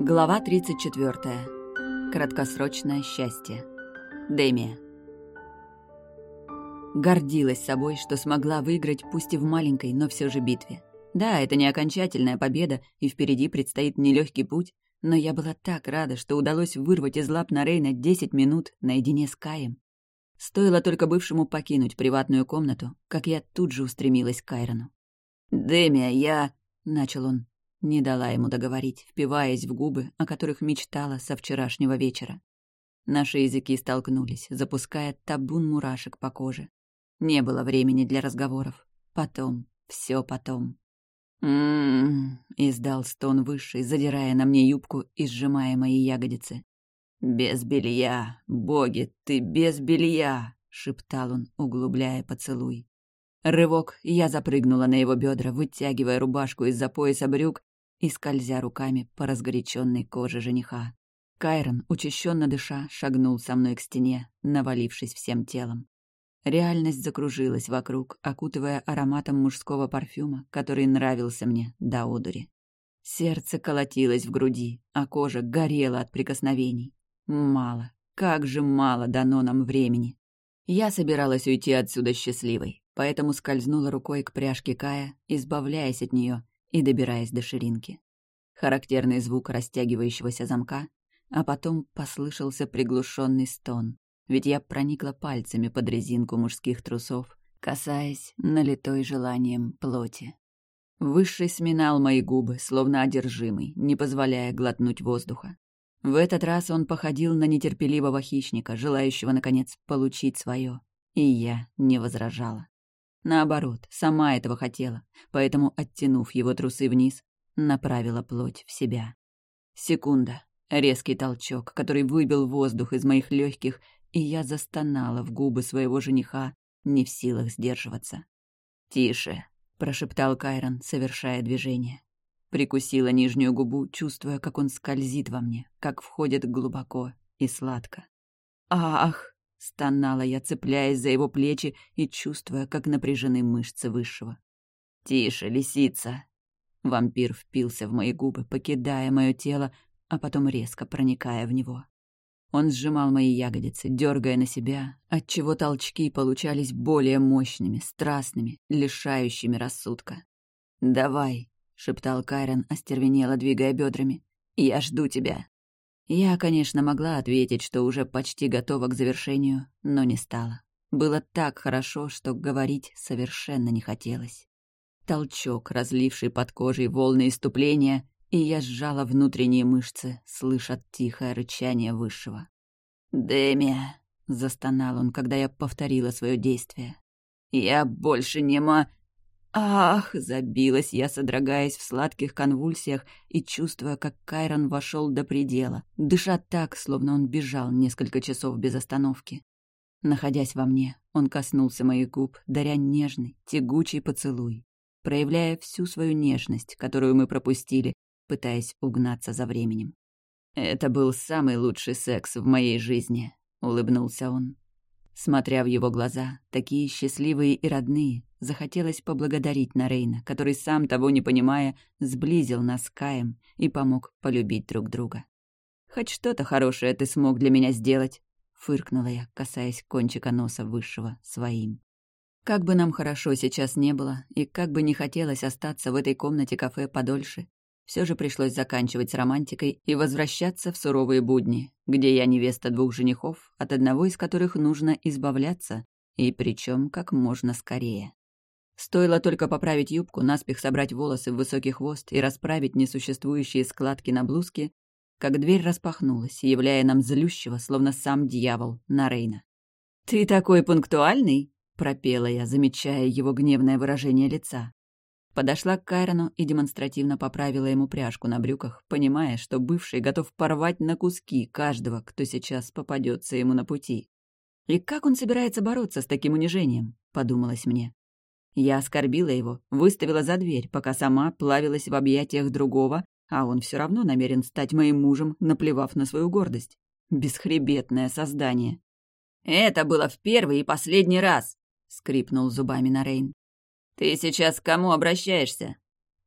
Глава 34. Краткосрочное счастье. Демия. Гордилась собой, что смогла выиграть пусть и в маленькой, но все же битве. Да, это не окончательная победа, и впереди предстоит нелегкий путь, но я была так рада, что удалось вырвать из лап Нарейна 10 минут наедине с Каем. Стоило только бывшему покинуть приватную комнату, как я тут же устремилась к Кайрону. «Демия, я...» — начал он. Не дала ему договорить, впиваясь в губы, о которых мечтала со вчерашнего вечера. Наши языки столкнулись, запуская табун мурашек по коже. Не было времени для разговоров. Потом, все потом. «М-м-м», издал стон высший, задирая на мне юбку и сжимая мои ягодицы. «Без белья! Боги, ты без белья!» — шептал он, углубляя поцелуй. Рывок, я запрыгнула на его бедра, вытягивая рубашку из-за пояса брюк и скользя руками по разгоряченной коже жениха. Кайрон, учащенно дыша, шагнул со мной к стене, навалившись всем телом. Реальность закружилась вокруг, окутывая ароматом мужского парфюма, который нравился мне до одури. Сердце колотилось в груди, а кожа горела от прикосновений. Мало, как же мало дано нам времени. Я собиралась уйти отсюда счастливой, поэтому скользнула рукой к пряжке Кая, избавляясь от нее и добираясь до ширинки. Характерный звук растягивающегося замка, а потом послышался приглушенный стон, ведь я проникла пальцами под резинку мужских трусов, касаясь налитой желанием плоти. Высший сминал мои губы, словно одержимый, не позволяя глотнуть воздуха. В этот раз он походил на нетерпеливого хищника, желающего, наконец, получить свое. И я не возражала. Наоборот, сама этого хотела, поэтому, оттянув его трусы вниз, направила плоть в себя. Секунда, резкий толчок, который выбил воздух из моих легких, и я застонала в губы своего жениха, не в силах сдерживаться. «Тише», — прошептал Кайрон, совершая движение. Прикусила нижнюю губу, чувствуя, как он скользит во мне, как входит глубоко и сладко. «Ах!» Стонала я, цепляясь за его плечи и чувствуя, как напряжены мышцы высшего. «Тише, лисица!» Вампир впился в мои губы, покидая мое тело, а потом резко проникая в него. Он сжимал мои ягодицы, дергая на себя, отчего толчки получались более мощными, страстными, лишающими рассудка. «Давай», — шептал Кайрон, остервенело двигая бедрами. «Я жду тебя». Я, конечно, могла ответить, что уже почти готова к завершению, но не стала. Было так хорошо, что говорить совершенно не хотелось. Толчок, разливший под кожей волны иступления, и я сжала внутренние мышцы, слыша тихое рычание высшего. «Демия!» — застонал он, когда я повторила свое действие. «Я больше не ма...» Ах, забилась я, содрогаясь в сладких конвульсиях и чувствуя, как Кайрон вошел до предела, дыша так, словно он бежал несколько часов без остановки. Находясь во мне, он коснулся моих губ, даря нежный, тягучий поцелуй, проявляя всю свою нежность, которую мы пропустили, пытаясь угнаться за временем. «Это был самый лучший секс в моей жизни», — улыбнулся он. Смотря в его глаза, такие счастливые и родные, захотелось поблагодарить Нарейна, который, сам того не понимая, сблизил нас с Каем и помог полюбить друг друга. «Хоть что-то хорошее ты смог для меня сделать», — фыркнула я, касаясь кончика носа высшего своим. Как бы нам хорошо сейчас не было, и как бы не хотелось остаться в этой комнате кафе подольше, все же пришлось заканчивать с романтикой и возвращаться в суровые будни, где я невеста двух женихов, от одного из которых нужно избавляться, и причем как можно скорее. Стоило только поправить юбку, наспех собрать волосы в высокий хвост и расправить несуществующие складки на блузке, как дверь распахнулась, являя нам злющего, словно сам дьявол, Нарейна. «Ты такой пунктуальный!» — пропела я, замечая его гневное выражение лица. Подошла к Кайрону и демонстративно поправила ему пряжку на брюках, понимая, что бывший готов порвать на куски каждого, кто сейчас попадется ему на пути. «И как он собирается бороться с таким унижением?» — подумалось мне. Я оскорбила его, выставила за дверь, пока сама плавилась в объятиях другого, а он все равно намерен стать моим мужем, наплевав на свою гордость. Бесхребетное создание. «Это было в первый и последний раз!» — скрипнул зубами Нарейн. «Ты сейчас к кому обращаешься?»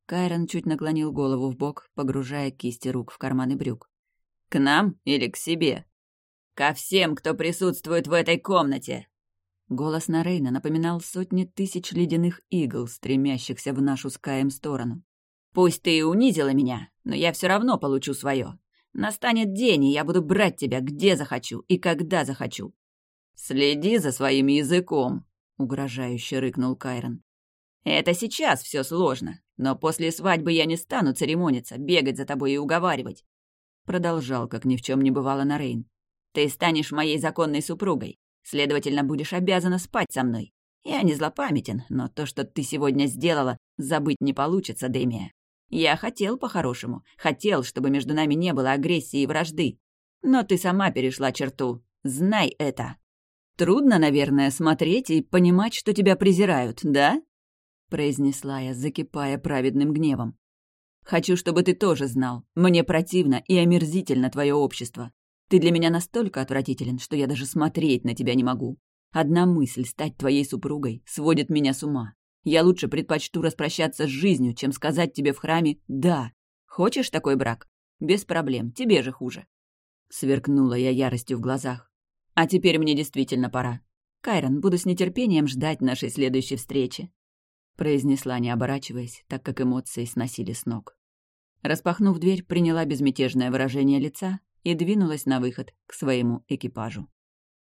Кайрон чуть наклонил голову в бок, погружая кисти рук в карманы брюк. «К нам или к себе?» «Ко всем, кто присутствует в этой комнате!» Голос Нарейна напоминал сотни тысяч ледяных игл, стремящихся в нашу с Каем сторону. «Пусть ты и унизила меня, но я все равно получу свое. Настанет день, и я буду брать тебя где захочу и когда захочу». «Следи за своим языком», — угрожающе рыкнул Кайрон. «Это сейчас все сложно, но после свадьбы я не стану церемониться, бегать за тобой и уговаривать». Продолжал, как ни в чем не бывало Нарейн. «Ты станешь моей законной супругой. Следовательно, будешь обязана спать со мной. Я не злопамятен, но то, что ты сегодня сделала, забыть не получится, Демия. Я хотел по-хорошему, хотел, чтобы между нами не было агрессии и вражды. Но ты сама перешла черту. Знай это. Трудно, наверное, смотреть и понимать, что тебя презирают, да? произнесла я, закипая праведным гневом. Хочу, чтобы ты тоже знал. Мне противно и омерзительно твое общество. Ты для меня настолько отвратителен, что я даже смотреть на тебя не могу. Одна мысль стать твоей супругой сводит меня с ума. Я лучше предпочту распрощаться с жизнью, чем сказать тебе в храме «да». Хочешь такой брак? Без проблем, тебе же хуже. Сверкнула я яростью в глазах. А теперь мне действительно пора. Кайрон, буду с нетерпением ждать нашей следующей встречи. Произнесла, не оборачиваясь, так как эмоции сносили с ног. Распахнув дверь, приняла безмятежное выражение лица и двинулась на выход к своему экипажу.